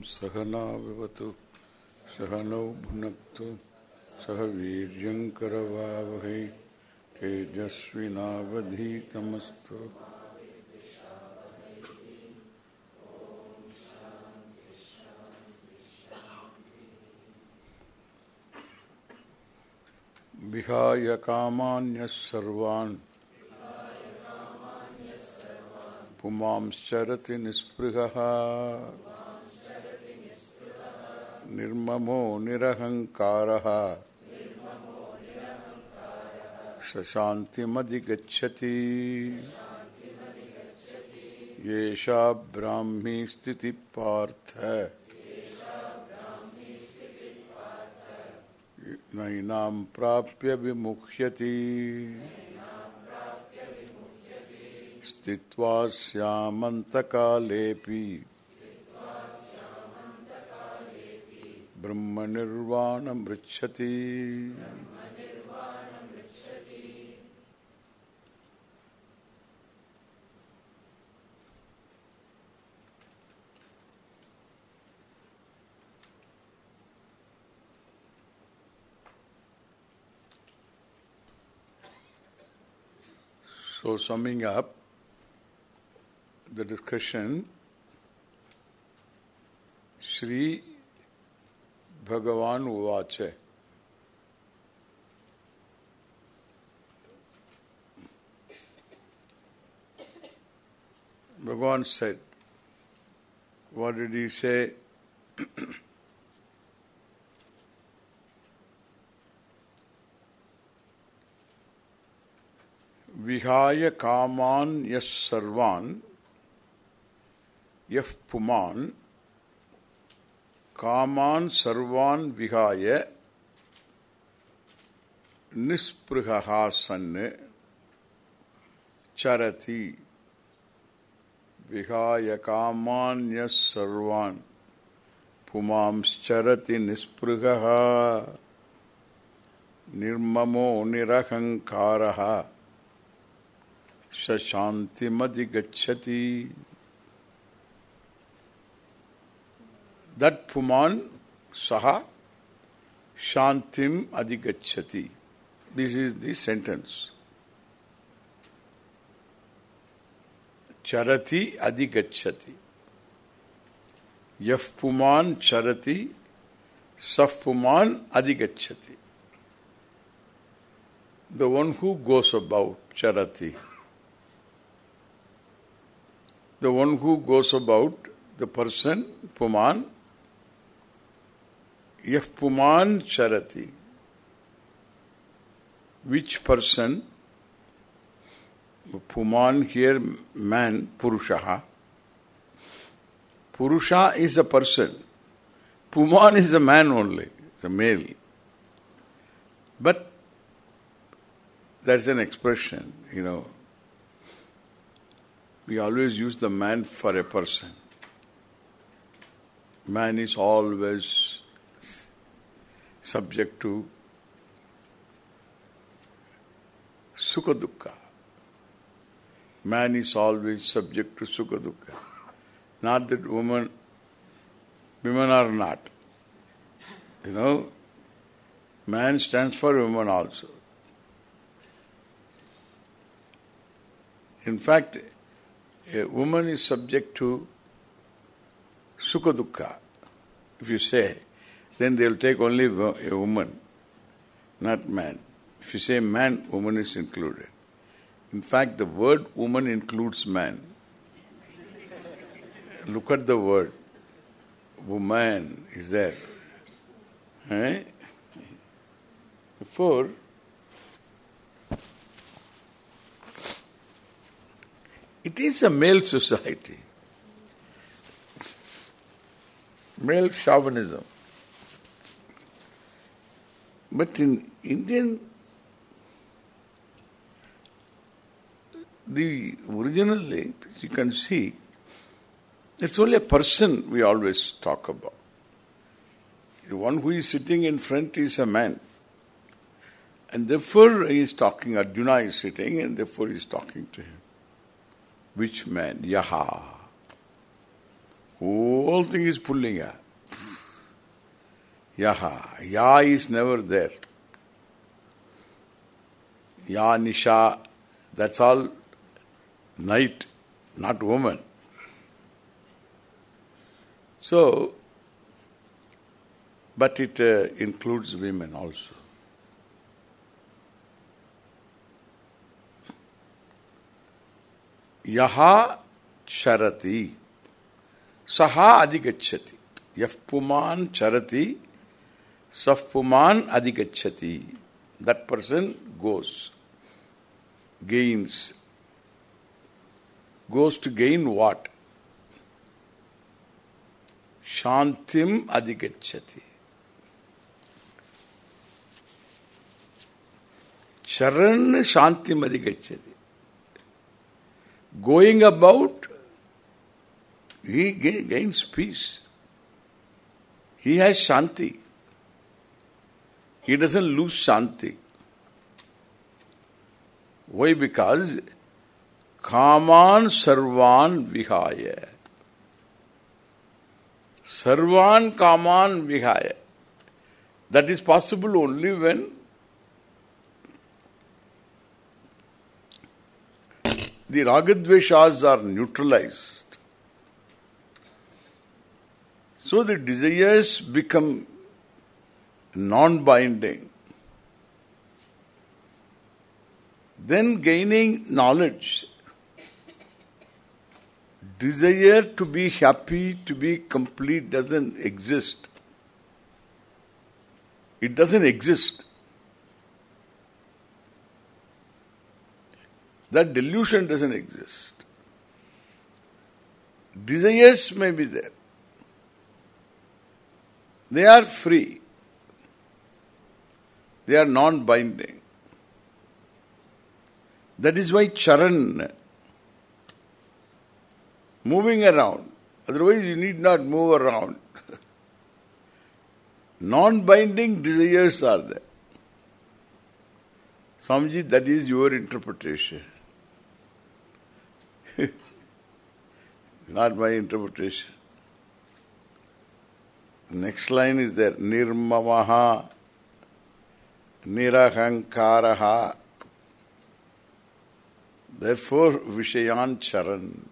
सहनावतु सहनौ भुनक्तु सह वीर्यङ्करवावहै तेजस्विनावधीतमस्तु। विहाय कामान्यः सर्वान् पुमांश्चरति निःस्पृहः। निर्ममो निरहङ्कारः शशान्तिमधिगच्छति। येषा ब्राह्मी स्थितिः पार्थ नैनां प्राप्य विमुह्यति। स्थित्वा स्यामन्तकालेऽपि। ब्रह्मनिर्वाणमृच्छति So summing up the discussion, Sri Bhagavan Uvache. Bhagavan said, what did he say? विहाय कामान यस सर्वान यह पुमान कामान सर्वान विहाय निस्पृहा सन् चरति। विहाय कामान यस सर्वान पुमांश्चरति निस्पृहः। निर्ममो निरहङ्कारः Sashantimadi That Puman Saha Shantim Adigachati. This is the sentence. Charati Adigachati. Yaf Puman Charati Saf Puman Adigachati. The one who goes about Charati. the one who goes about, the person, Puman, if Puman Charati, which person, Puman here, man, Purushaha, Purusha is a person, Puman is a man only, it's a male. But that's an expression, you know, we always use the man for a person. Man is always subject to sukha dukkha. Man is always subject to sukha dukkha. Not that woman, women are not. You know, man stands for woman also. In fact, a woman is subject to sukha dukkha. If you say, then they will take only a woman, not man. If you say man, woman is included. In fact, the word woman includes man. Look at the word. Woman is there. Eh? Therefore, It is a male society. Male chauvinism. But in Indian, the originally, you can see, it's only a person we always talk about. The one who is sitting in front is a man. And therefore he is talking, Arjuna is sitting and therefore he is talking to him. Which man? Yaha. Whole thing is pullinga. Yaha. Ya is never there. Ya Nisha, that's all night, not woman. So, but it uh, includes women also. Yaha charati, saha adhigachati. Yaf puman charati, saf puman adhigachati. That person goes, gains. Goes to gain what? Shantim adhigachati. Charan Shantim adhigachati. Going about, he gains peace. He has Shanti. He doesn't lose Shanti. Why? Because Kaman Sarvan Vihaya. Sarvan Kaman Vihaya. That is possible only when the ragadveshas are neutralized. So the desires become non-binding. Then gaining knowledge. Desire to be happy, to be complete doesn't exist. It doesn't exist. That delusion doesn't exist. Desires may be there. They are free. They are non-binding. That is why charan, moving around. Otherwise you need not move around. non-binding desires are there. Samji, that is your interpretation. not my interpretation. Next line is there. Nirmamaha, Nirahankaraha. Therefore, Vishayan Charan.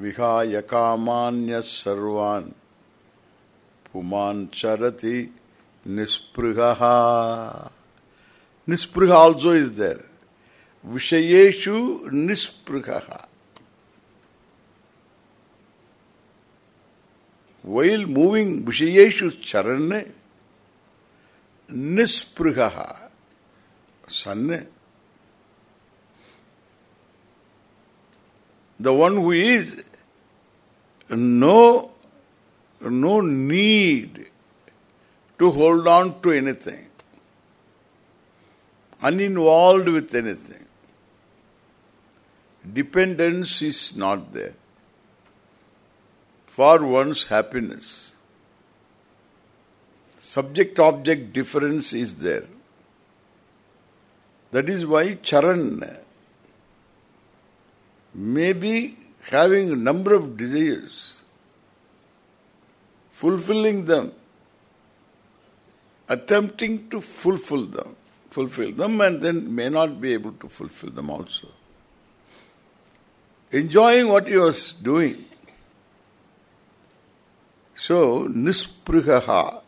Vihaya kamanya sarvan puman charati nisprihaha. Nispriha also is there. Vishayeshu nisprihaha. While moving Vishayeshu charane, nisprihaha. Sanne. The one who is no, no need to hold on to anything, uninvolved with anything. Dependence is not there for one's happiness. Subject-object difference is there. That is why Charan may be having a number of desires, fulfilling them, attempting to fulfill them, fulfill them and then may not be able to fulfill them also. Enjoying what he was doing. So, nisprihaha.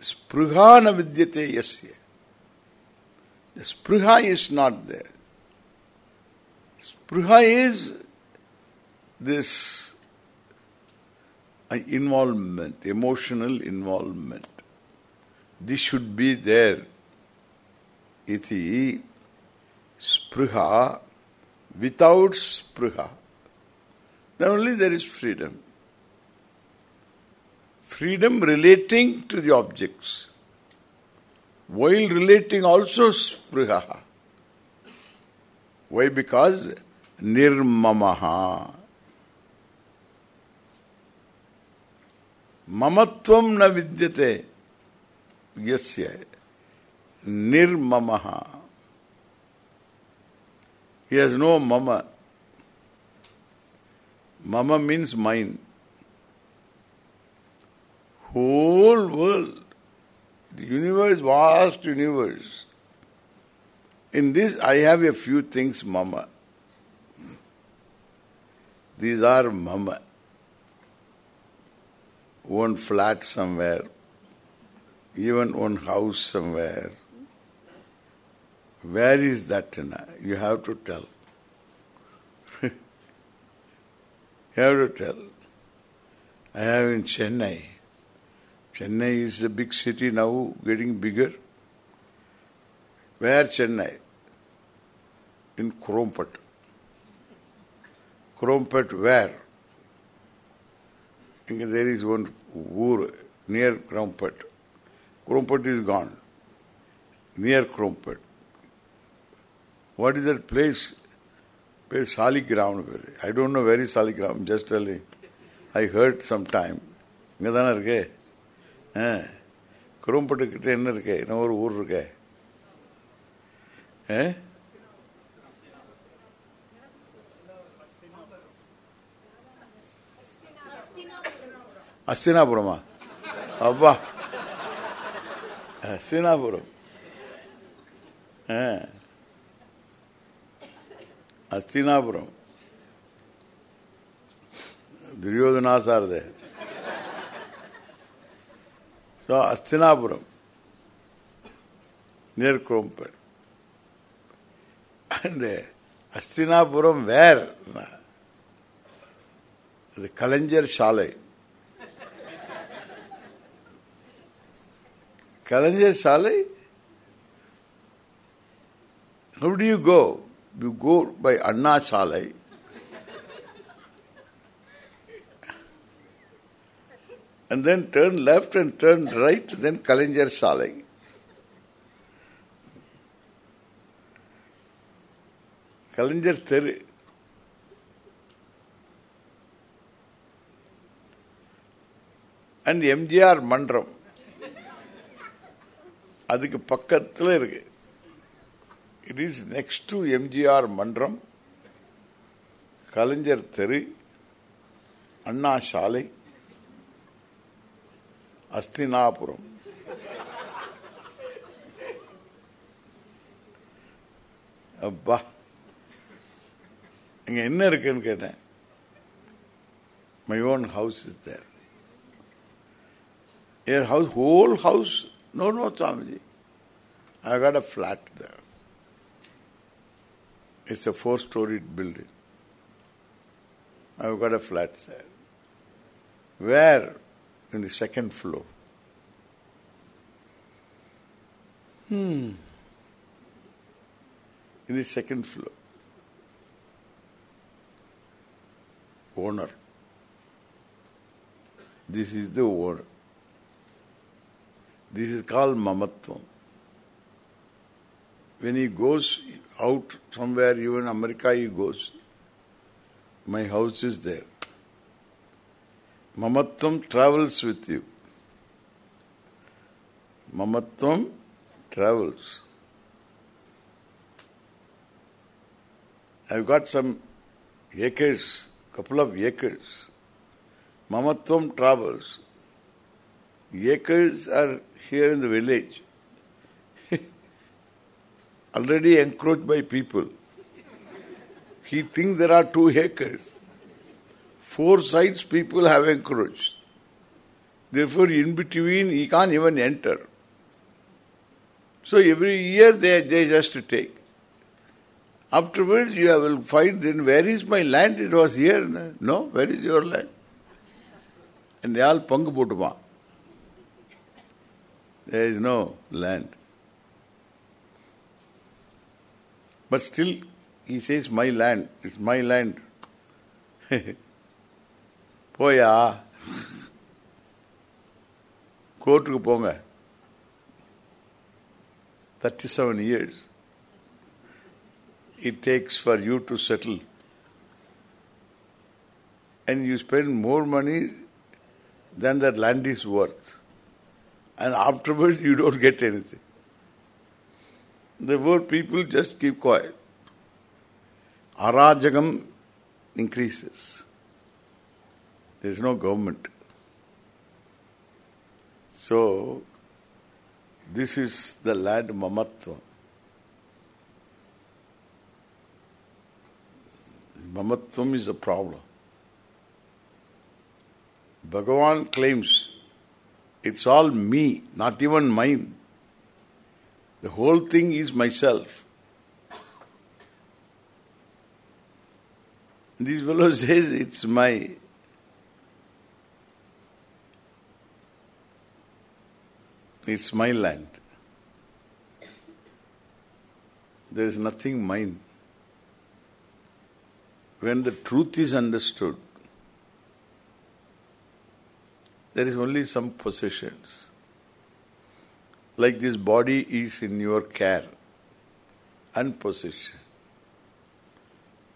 Sprihana vidyate yasya. The spriha is not there. Spruha is this involvement, emotional involvement. This should be there. Iti spruha, without spruha. Then only there is freedom. Freedom relating to the objects while relating also spriha. Why? Because nirmamaha. Mamatvam na vidyate yasya nirmamaha. He has no mama. Mama means mine. Whole world, the universe, vast universe. In this I have a few things, mama. These are mama. One flat somewhere, even one house somewhere. Where is that? You have to tell. you have to tell. I have in Chennai. Chennai is a big city now, getting bigger. Where Chennai? In Chromepet. Chromepet where? There is one war near Chromepet. Chromepet is gone. Near Chromepet. What is that place? Place Saligram. I don't know where is Saligram, just telling. I heard sometime. இங்கதான இருக்கே குரும்பட்டுக்கிட்ட என்ன இருக்கு? என்ன ஒரு ஊர் இருக்க? அஸ்தினாபுரமா? அப்பா. Hastinapuram. Hastinapuram. துரியோதனாசாரதே so Hastinapuram near Krompet. And uh, Hastinapuram where? The Kalanjar Shalai. Kalanjar Shalai? How do you go? You go by Anna Shalai. and then turn left and turn right, then Kalanjar Shalai. கலைஞர் தெரு and MGR மன்றம் அதுக்கு பக்கத்தில் இருக்கு it is next to MGR மன்றம் கலைஞர் தெரு அண்ணா சாலை அஸ்தினாபுரம் அப்பா இங்க என்ன இருக்குன்னு கேட்டேன் my own house is there air house whole house no no Swamiji I got a flat there it's a four-storied building. I've got a flat there. Where? in the second floor. Hmm. In the second floor. Owner. This is the owner. This is called mamatvam. When he goes out somewhere, even America he goes, my house is there. Mamatvam travels with you. Mamatvam travels. I've got some acres, couple of acres. Mamatvam travels. Acres are here in the village. already encroached by people. He thinks there are two acres. Four sides people have encroached. Therefore, in between, he can't even enter. So every year they they just take. Afterwards, you will find then where is my land? It was here. No, where is your land? And they all pangu. There is no land. But still, he says, my land. It's my land. போயா கோர்ட்டுக்கு போங்க thirty seven years it takes for you to settle. And you spend more money than that land is worth. And afterwards you don't get anything. Therefore people just keep quiet. arajagam increases. There is no government. So, this is the land mamatva. Mamatvam is a problem. Bhagavan claims it's all me, not even mine. The whole thing is myself. This fellow says it's my it's my land. There is nothing mine. When the truth is understood, there is only some possessions. Like this body is in your care and possession.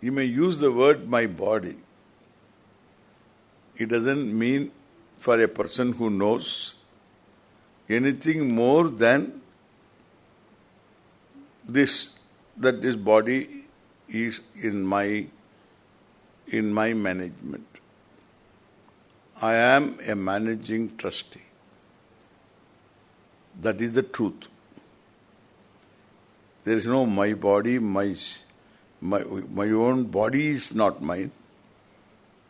You may use the word my body. It doesn't mean for a person who knows anything more than this, that this body is in my in my management. I am a managing trustee. That is the truth. There is no my body, my my my own body is not mine.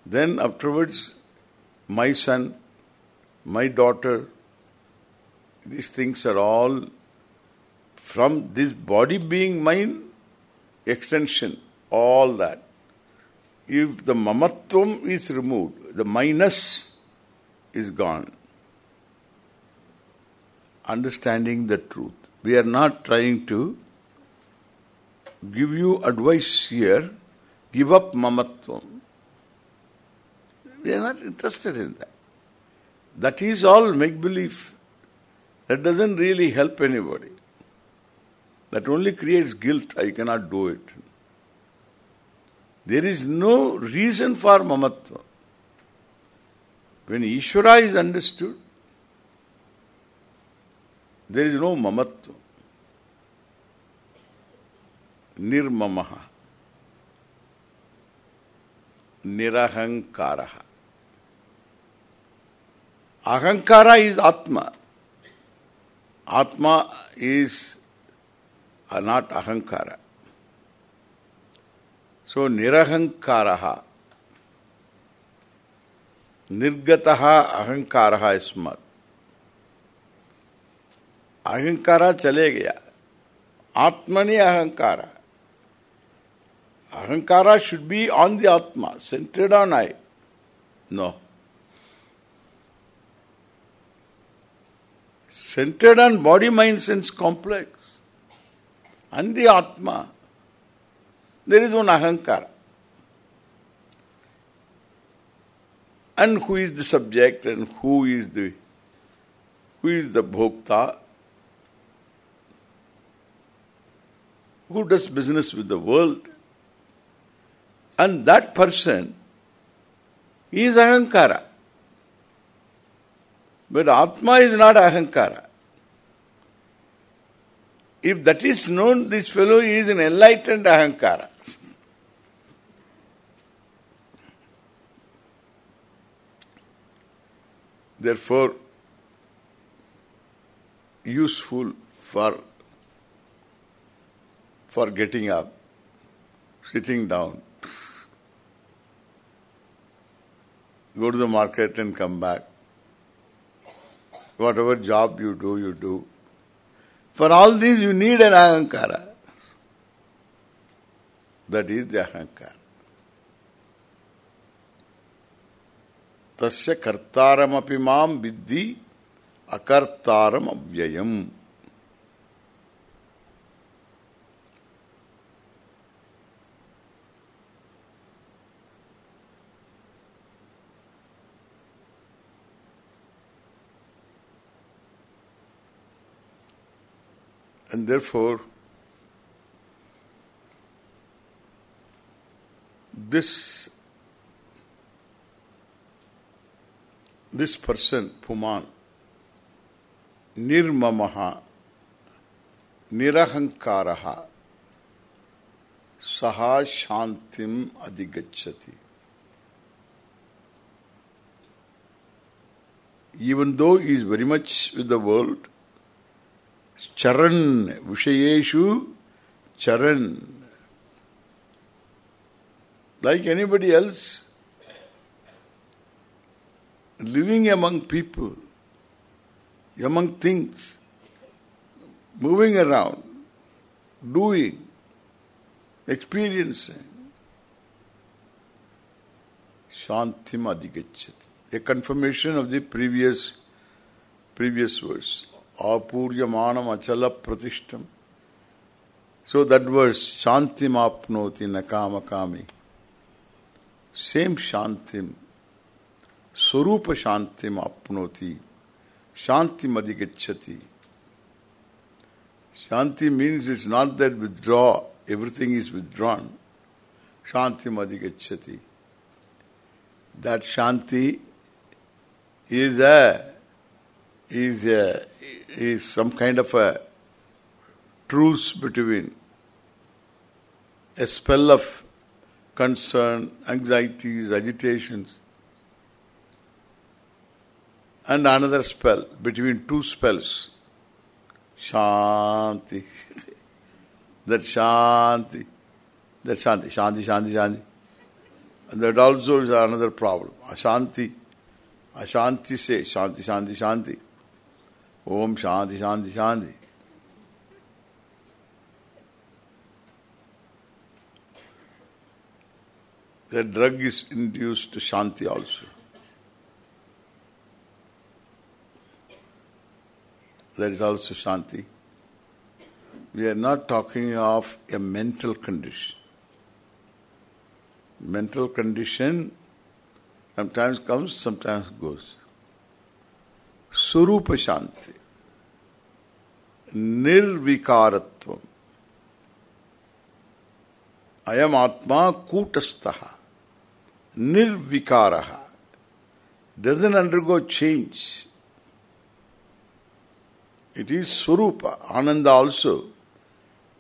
Then afterwards, my son, my daughter, these things are all from this body being mine, extension, all that. If the mamatvam is removed, the minus is gone. Understanding the truth. We are not trying to give you advice here, give up mamatvam. We are not interested in that. That is all make-believe. That doesn't really help anybody. That only creates guilt. I cannot do it. There is no reason for mamatva. When Ishvara is understood, there is no mamatva. Nirmamaha. Nirahankaraha. Ahankara is Atma. Atma is not Ahankara. So, Nirahankaraha. Nirgataha Ahankaraha Ismat. अहंकारा चले गया आत्मनि अहंकारा अहंकारा should be on the atma centered on I no centered on body mind sense complex and the atma there is one ahankara and who is the subject and who is the who is the bhokta who does business with the world. And that person is ahankara. But Atma is not ahankara. If that is known, this fellow is an enlightened ahankara. Therefore, useful for for getting up, sitting down, go to the market and come back. Whatever job you do, you do. For all these you need an ahankara. That is the ahankara. Tasya kartaram api mam viddhi And therefore, this this person, Puman, Nirmamaha, Nirahankaraha, saha shantim adhigacchati. Even though he is very much with the world, charan, vishayeshu, charan. Like anybody else, living among people, among things, moving around, doing, experiencing. Shantim adhigacchati. A confirmation of the previous previous verse. Apuryamanam achala pratishtam. So that verse, Shantim apnoti nakamakami. Same Shantim. Swarupa Shantim apnoti. Shantim adhigacchati. Shanti means it's not that withdraw, everything is withdrawn. Shanti madhigacchati. That Shanti is a is a is some kind of a truce between a spell of concern, anxieties, agitations, and another spell between two spells. Shanti. that Shanti. That Shanti. Shanti, Shanti, Shanti. And that also is another problem. Ashanti. Ashanti say Shanti, Shanti, Shanti. Om Shanti, Shanti, Shanti. The drug is induced to Shanti also. That is also Shanti. We are not talking of a mental condition. Mental condition sometimes comes, sometimes goes. Shanti. Nirvikaratvam. I am Atma Kutastaha. Nirvikaraha. Doesn't undergo change. It is Swarupa, Ananda also.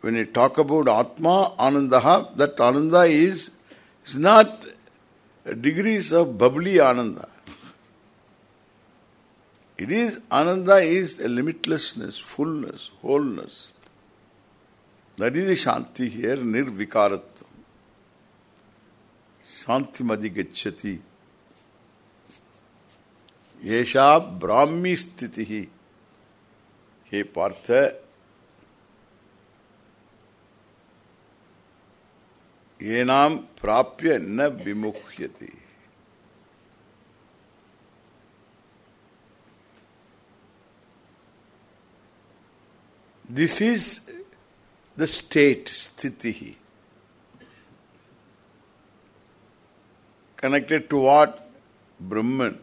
When you talk about Atma, Anandaha, that Ananda is, is not degrees of bubbly Ananda. It is, Ananda is a limitlessness, fullness, wholeness. That is the Shanti here, Nirvikaratvam. Shanti madhigacchati. Yesha Brahmi Sthitihi. He Partha. Yenam Prapya na vimuhyati. This is the state, sthiti. Connected to what? Brahman.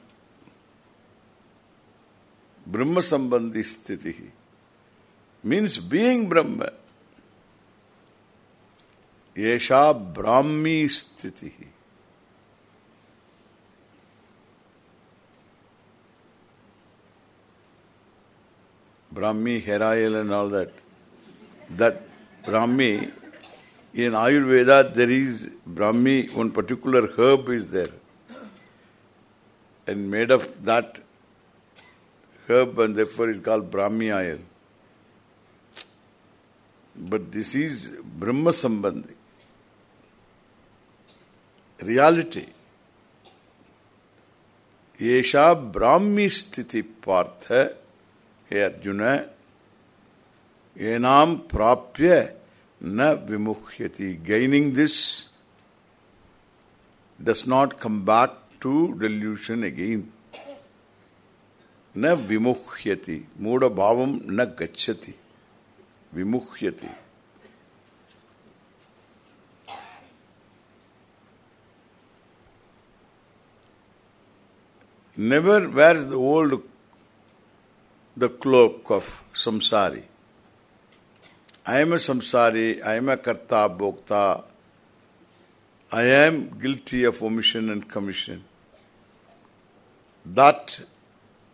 Brahma sambandhi sthiti. Means being Brahma. Yesha Brahmi sthiti. Brahmi, Herail and all that. That Brahmi, in Ayurveda there is Brahmi, one particular herb is there. And made of that herb and therefore is called Brahmi oil. But this is Brahma Sambandhi. Reality. Yesha Brahmi Sthiti Partha hey Arjun enam prapya na vimuhyati Gaining this does not come back to delusion again. Na vimuhyati. Muda bhavam na gacchati. vimuhyati. Never wears the old the cloak of samsari. I am a samsari, I am a karta, bhokta, I am guilty of omission and commission. That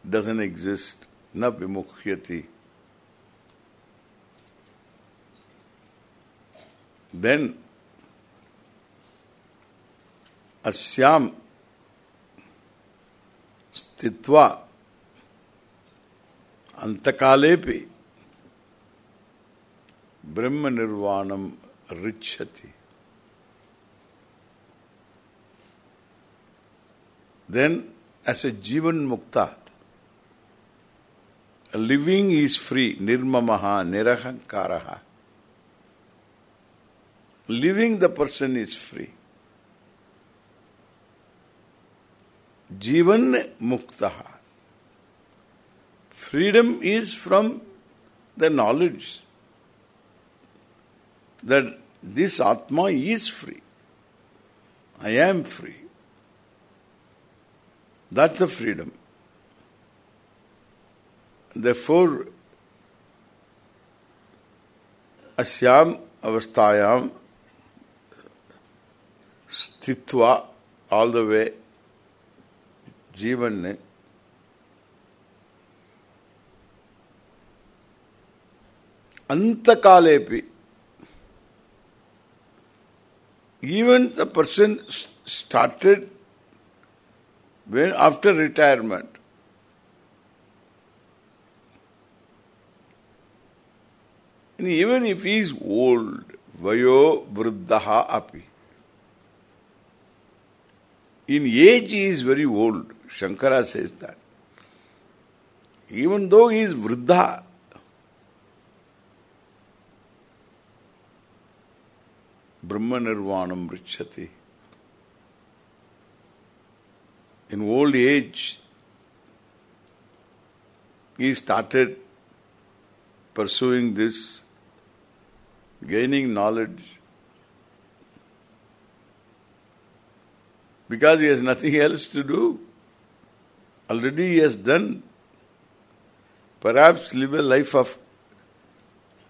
doesn't exist. Na vimuhyati. Then asyam sthitva अंतकाले ब्रह्म निर्वाण ऋछति then S A जीवन मुक्ता living is free निर्मम, निरहंकार। Living the person is free जीवन मुक्ता। Freedom is from the knowledge that this Atma is free. I am free. That's the freedom. Therefore, asyam avastayam sthitwa all the way Jivanne. अंतकाले even the person started when after retirement and even if he is old vayo vruddhaha api in age he is very old shankara says that even though he is vruddha Brahma Nirvanam Richati. In old age, he started pursuing this, gaining knowledge, because he has nothing else to do. Already he has done. Perhaps live a life of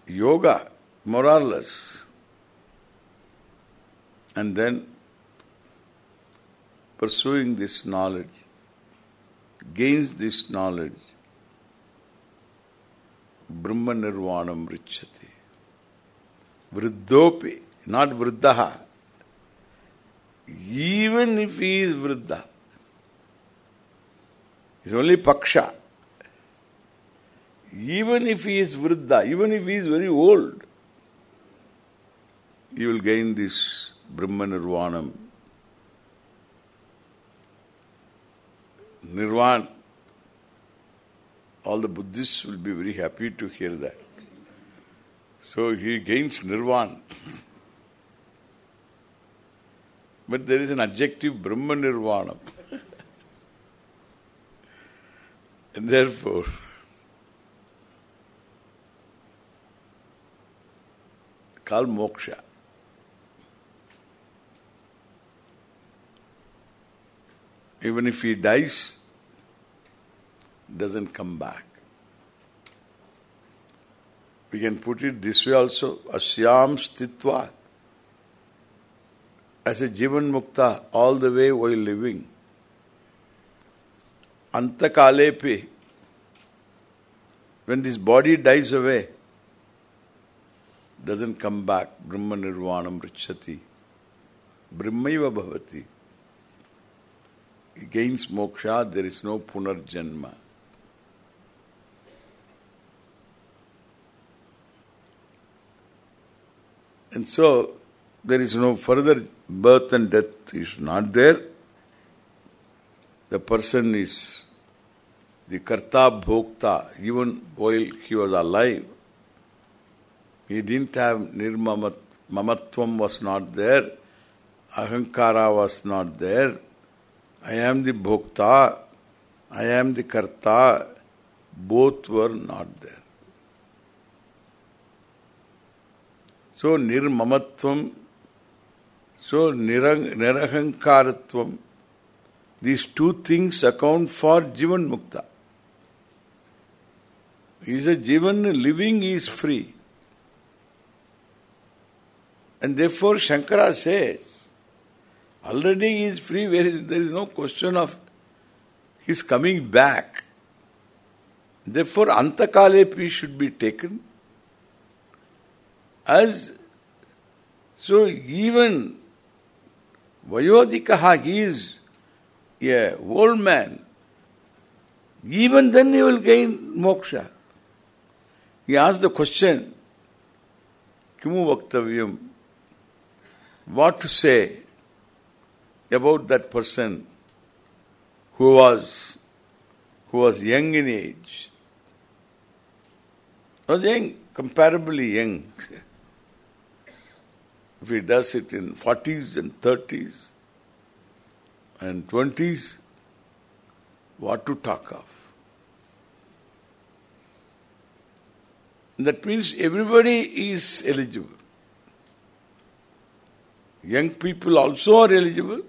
yoga, more or less and then pursuing this knowledge, gains this knowledge, Brahma Nirvanam Richati. Vriddhopi, not Vriddaha. Even if he is Vriddha, is only Paksha. Even if he is Vriddha, even if he is very old, he will gain this Brahma Nirvanam. Nirvan. All the Buddhists will be very happy to hear that. So he gains Nirvan. but there is an adjective Brahma Nirvanam. and therefore, called moksha. Even if he dies, doesn't come back. We can put it this way also, asyam stitva. As a jivan mukta, all the way while living. Antakalepe, when this body dies away, doesn't come back, Brahma Nirvanam Richati. Brahmaiva Bhavati gains moksha, there is no punarjanma. And so, there is no further birth and death is not there. The person is the karta bhokta, even while he was alive. He didn't have nirmamat, mamatvam was not there, ahankara was not there, I am the bhokta, I am the karta, both were not there. So nirmamatvam, so nirang, nirahankaratvam, these two things account for jivan mukta. Is a jivan living is free. And therefore Shankara says, Already he is free, where is, there is no question of his coming back. Therefore, Antakalepi should be taken as so even Vayodikaha, he is a old man. Even then he will gain moksha. He asked the question, Kimu Vaktavyam? What to say about that person who was who was young in age? Was young, comparably young. if he does it in 40s and 30s and 20s, what to talk of? That means everybody is eligible. Young people also are eligible.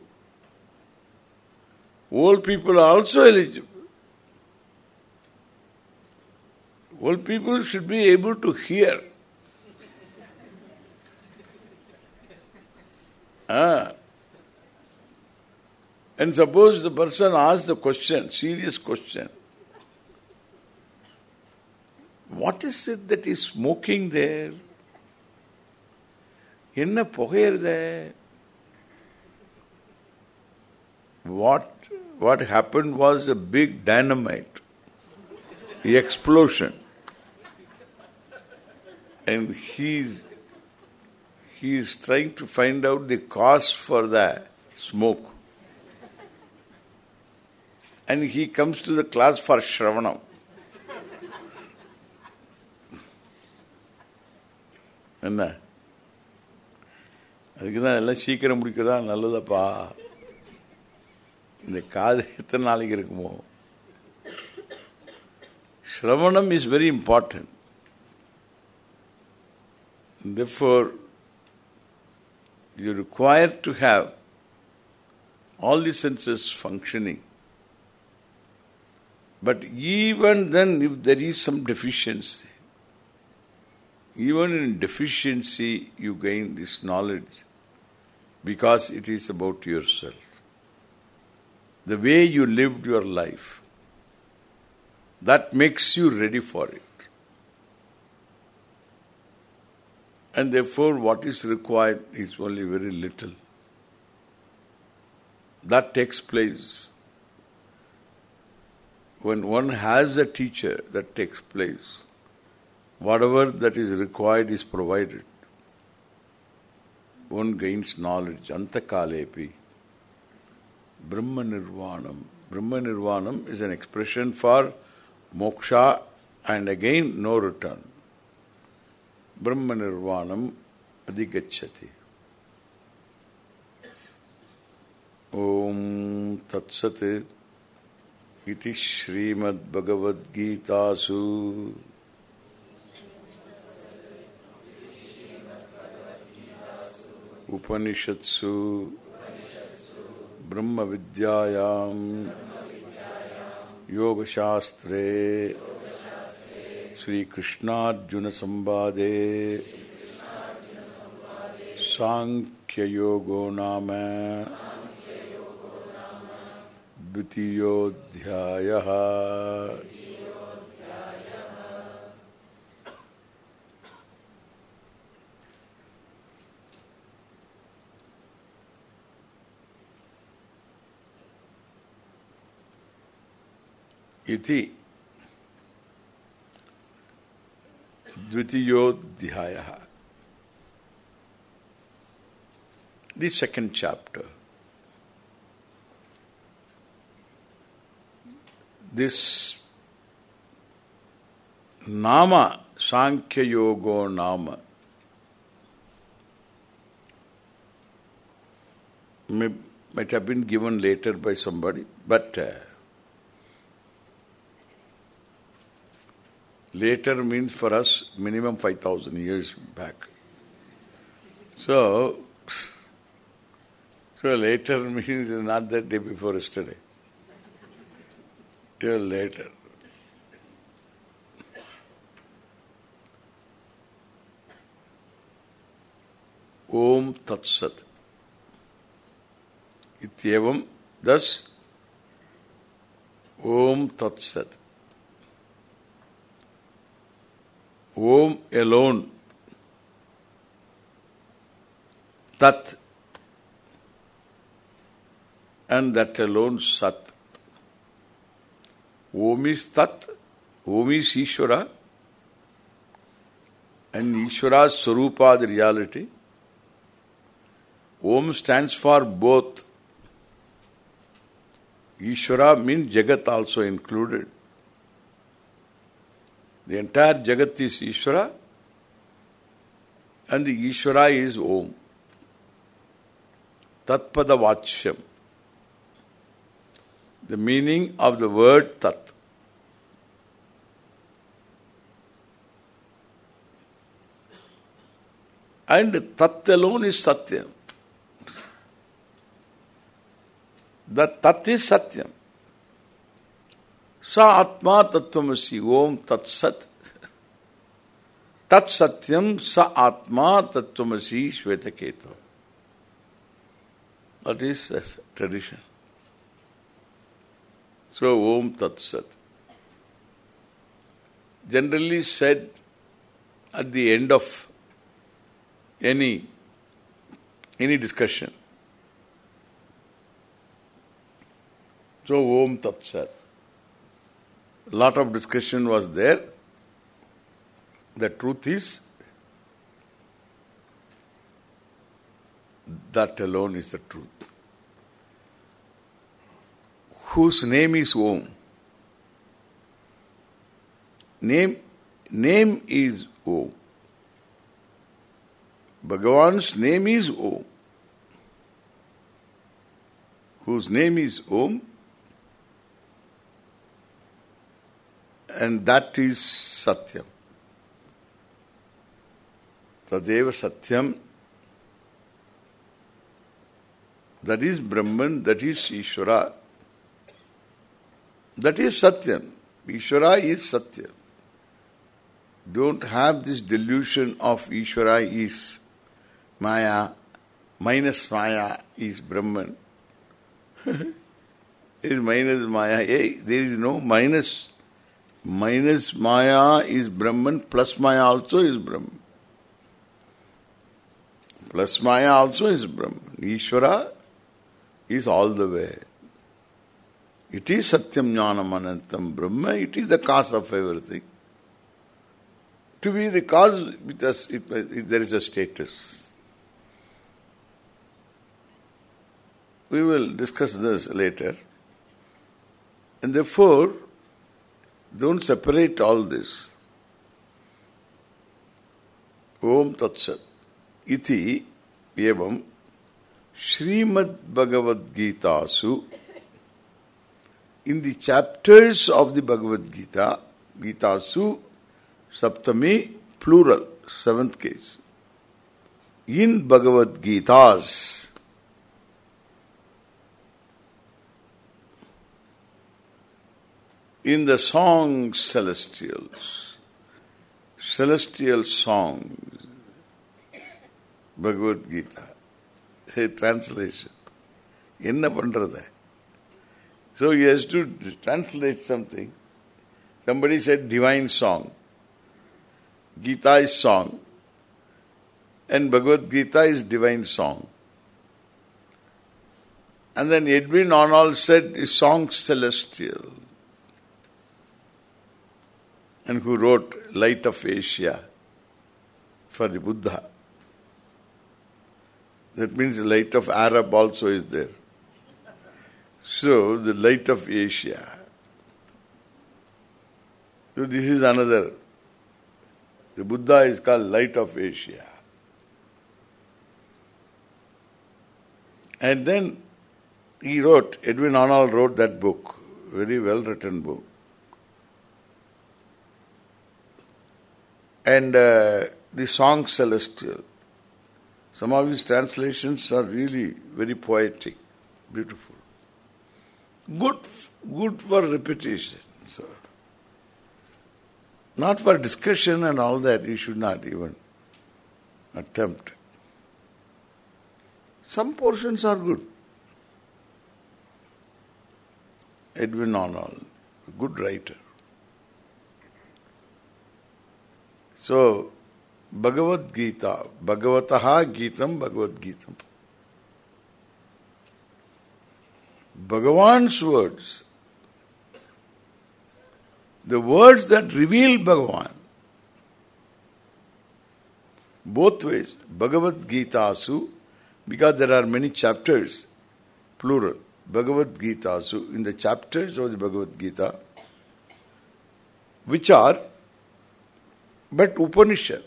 Old people are also eligible. Old people should be able to hear. ah. And suppose the person asks the question, serious question, what is it that is smoking there? என்ன புகையிறத what what happened was a big dynamite explosion and he's he is trying to find out the cause for the smoke and he comes to the class for Shravanam என்ன அதுக்கு தான் எல்லாம் சீக்கிரம் முடிக்கிறதா நல்லதப்பா இந்த காது எத்தனை நாளைக்கு இருக்குமோ Shravanam is very important. Therefore, you require to have all the senses functioning. But even then, if there is some deficiency, even in deficiency, you gain this knowledge because it is about yourself. The way you lived your life, that makes you ready for it. And therefore, what is required is only very little. That takes place. When one has a teacher, that takes place. Whatever that is required is provided. One gains knowledge. Antakalepi. Brahma Nirvanam. Brahma Nirvanam is an expression for moksha and again no return. Brahma Nirvanam adhigacchati. Om Tatsat iti Srimad Bhagavad Gita Su Upanishatsu ब्रह्म विद्यायाम योग शास्त्रे श्री कृष्णार्जुन संवादे सांख्य योगो नाम। द्वितीयोध्याय इति द्वितीयोध्याय the second chapter this nama sankhya yogo nama may, might have been given later by somebody but uh, Later means for us minimum 5,000 years back. So, so later means not that day before yesterday. Year later. Om Tat Sat. Ityevam, thus, Om Tat Sat. Om alone. Tat. and that alone Sat. Om is Tat, Om is Ishvara, and Ishvara's Sarupa, the reality. Om stands for both. Ishvara means Jagat also included. The entire Jagat is Ishvara and the Ishvara is Om. Tatpada Vachyam. The meaning of the word Tat. And Tat alone is Satyam. The Tat is Satyam. Sa Atma Tattvamasi Om Tat Sat. Tat Satyam Sa Atma Tattvamasi Shvetaketu. That is a tradition. So Om Tat Sat. Generally said at the end of any any discussion. So Om Tat Sat. Lot of discussion was there. The truth is that alone is the truth. Whose name is Om? Name name is Om. Bhagavan's name is Om. Whose name is Om and that is Satyam. Tadeva Satyam that is Brahman, that is Ishvara. That is Satyam. Ishvara is Satyam. Don't have this delusion of Ishvara is Maya, minus Maya is Brahman. is minus Maya. Hey, there is no minus. Minus Maya is Brahman, plus Maya also is Brahman. Plus Maya also is Brahman. Ishvara is all the way. It is Satyam Jnanam Anantam Brahma. It is the cause of everything. To be the cause, because it, it, there is a status. We will discuss this later. And therefore, don't separate all this. Om Tat Sat. Iti evam Srimad Bhagavad Gita Su in the chapters of the Bhagavad Gita, Gita Su, Saptami, plural, seventh case. In Bhagavad Gitas, in the songs celestials, celestial songs, Bhagavad Gita, translation. Enna pandratha? So he has to translate something. Somebody said divine song. Gita is song. And Bhagavad Gita is divine song. And then Edwin Arnold said, song celestial. And who wrote Light of Asia for the Buddha. That means the light of Arab also is there. So, the light of Asia. So, this is another. The Buddha is called light of Asia. And then he wrote, Edwin Arnold wrote that book, very well written book. And uh, the song Celestial. Some of his translations are really very poetic, beautiful. Good, good for repetition. So, not for discussion and all that. You should not even attempt. Some portions are good. Edwin Arnold, good writer. So, Bhagavad Gita, Bhagavataha Gitam, Bhagavad Gitam. Bhagavan's words, the words that reveal Bhagavan, both ways, Bhagavad Gita Su, because there are many chapters, plural, Bhagavad Gita Su, in the chapters of the Bhagavad Gita, which are but Upanishad,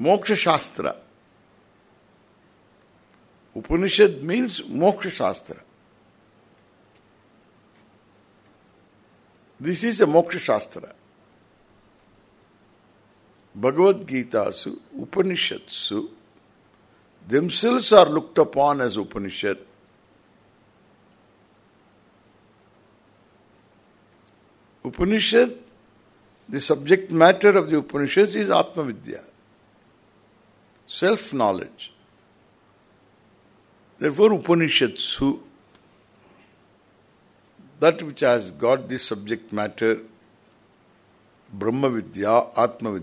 Moksha Shastra. Upanishad means Moksha Shastra. This is a Moksha Shastra. Bhagavad Gita su, Upanishads themselves are looked upon as Upanishad. Upanishad, the subject matter of the Upanishads is Atma Vidya, self-knowledge. Therefore, Upanishadsu, that which has got this subject matter, Brahma Vidya, Atma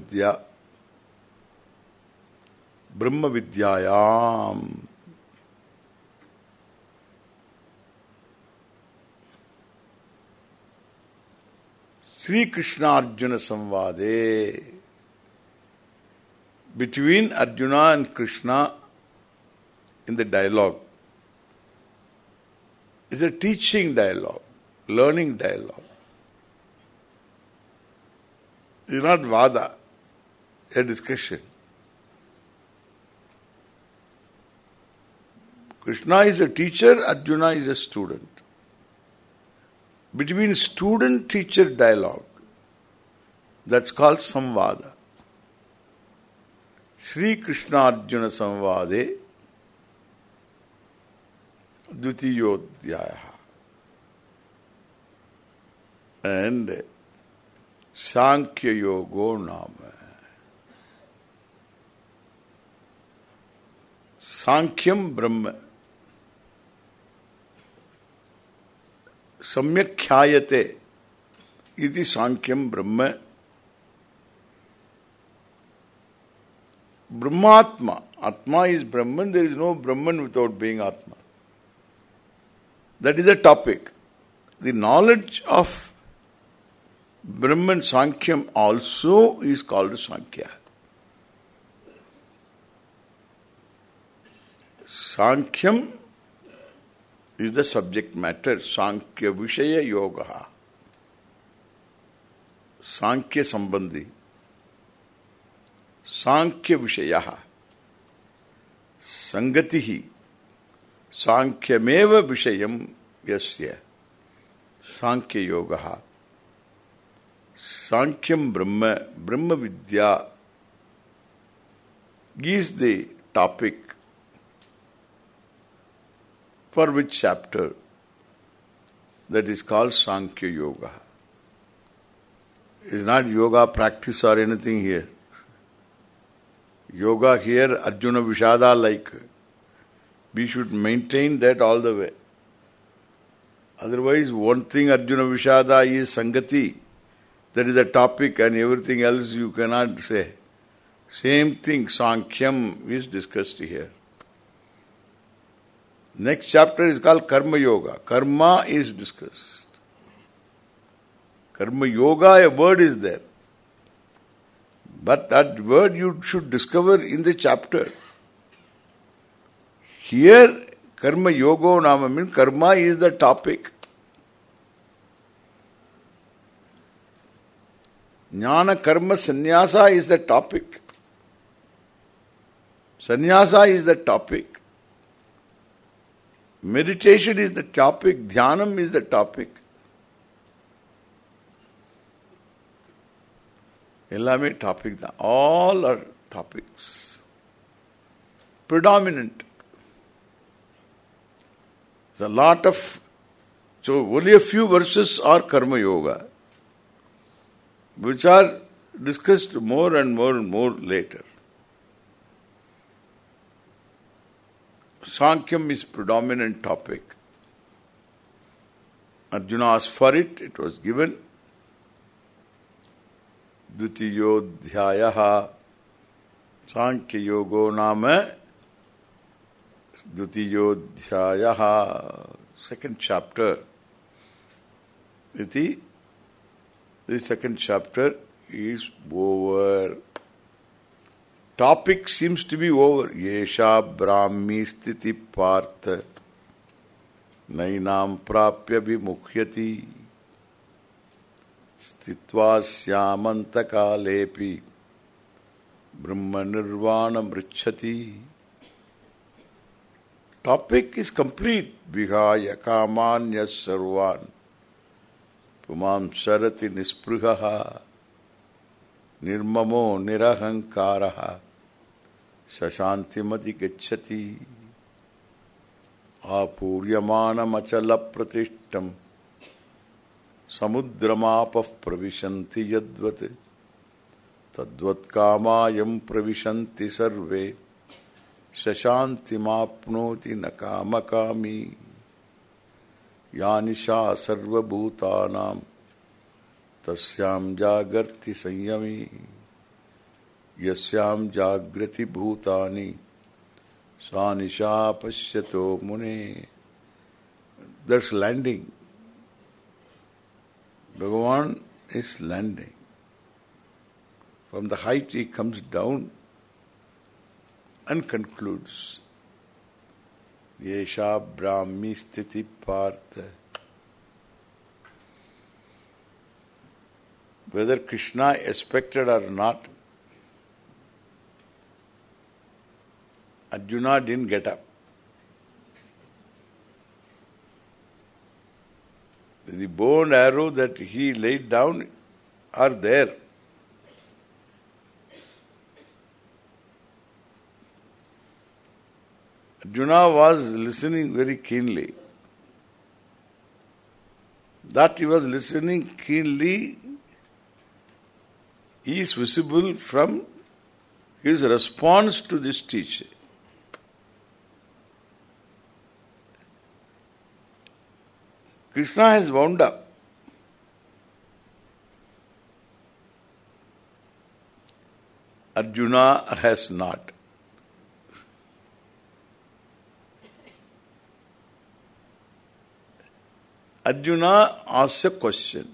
Vidya, Brahma Vidyayam. Sri Krishna Arjuna Samvade between Arjuna and Krishna in the dialogue is a teaching dialogue, learning dialogue. It is not vada, a discussion. Krishna is a teacher, Arjuna is a student. Between student-teacher dialogue, that's called samvada. Sri Krishna Arjuna Samvade Dvitiyodhyaya and Sankhya Yogo Nama. Sankhyam Brahma Samyakhayate iti Sankhyam Brahma Brahmatma. Atma is Brahman. There is no Brahman without being Atma. That is the topic. The knowledge of Brahman Sankhyam also is called Sankhya. Sankhyam is the subject matter. Sankhya Vishaya Yoga. Sankhya Sambandhi. सांख्य विषय संगति ही सांख्यमेव विषय यस्य सांख्य योग सांख्यम ब्रह्म ब्रह्म विद्या is the topic for which chapter that is called Sankhya Yoga. It is not yoga practice or anything here. Yoga here, Arjuna Vishada like. We should maintain that all the way. Otherwise, one thing Arjuna Vishada is Sangati. That is the topic and everything else you cannot say. Same thing, Sankhyam is discussed here. Next chapter is called Karma Yoga. Karma is discussed. Karma Yoga, a word is there. But that word you should discover in the chapter. Here, karma yoga nama means karma is the topic. Jnana karma sannyasa is the topic. Sannyasa is the topic. Meditation is the topic. Dhyanam is the topic. எல்லாமே topic தான் all R topics predominant. There's a lot of, so only a few verses are Karma Yoga, which are discussed more and more and more Sankhya is predominant topic. Arjuna asked for it, it was given. Dutiyodhyayaha Sankhya Yogo Nama Dutiyodhyayaha Second chapter Iti the second chapter is over. Topic seems to be over. Yesha Brahmi Sthiti Partha Nainam Prapya Vimukhyati Sthitva Syamanta Brahma Nirvana Mrichati Topic is complete. Vihaya Kamanya Sarvan Pumam Sarati Nisprihaha Nirmamo Nirahankaraha शशांतिमति गच्छति आपूर्यमानमचलप्रतिष्ठम्। समुद्रमापः प्रविशन्ति यद्वत्। तद्वत्कामायम् प्रविशन्ति सर्वे। शशान्तिमाप्नोति न कामकामी। या निशा सर्वभूतानाम्। तस्याम् जागर्ति संयमी। यस्याम जागृति भूतानि सा निशा पश्यतो मुने That's landing. Bhagavan is landing. From the height he comes down and concludes. Yesha Brahmi Sthiti Partha. Whether Krishna expected or not, Arjuna didn't get up. The bow and arrow that he laid down are there. Arjuna was listening very keenly. That he was listening keenly is visible from his response to this teaching. Krishna has wound up. Arjuna has not. Arjuna asks a question.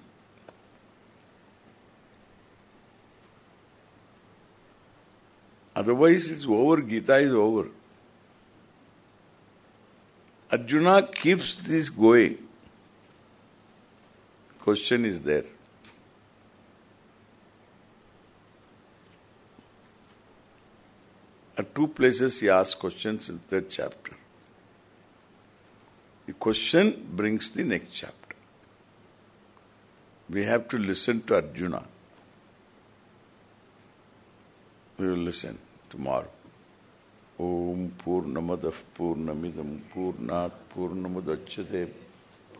Otherwise it's over, Gita is over. Arjuna keeps this going question is there. At two places he asks questions in third chapter. The question brings the next chapter. We have to listen to Arjuna. We will listen tomorrow. Om Purnamadav Purnamidam Purnat Purnamudachyate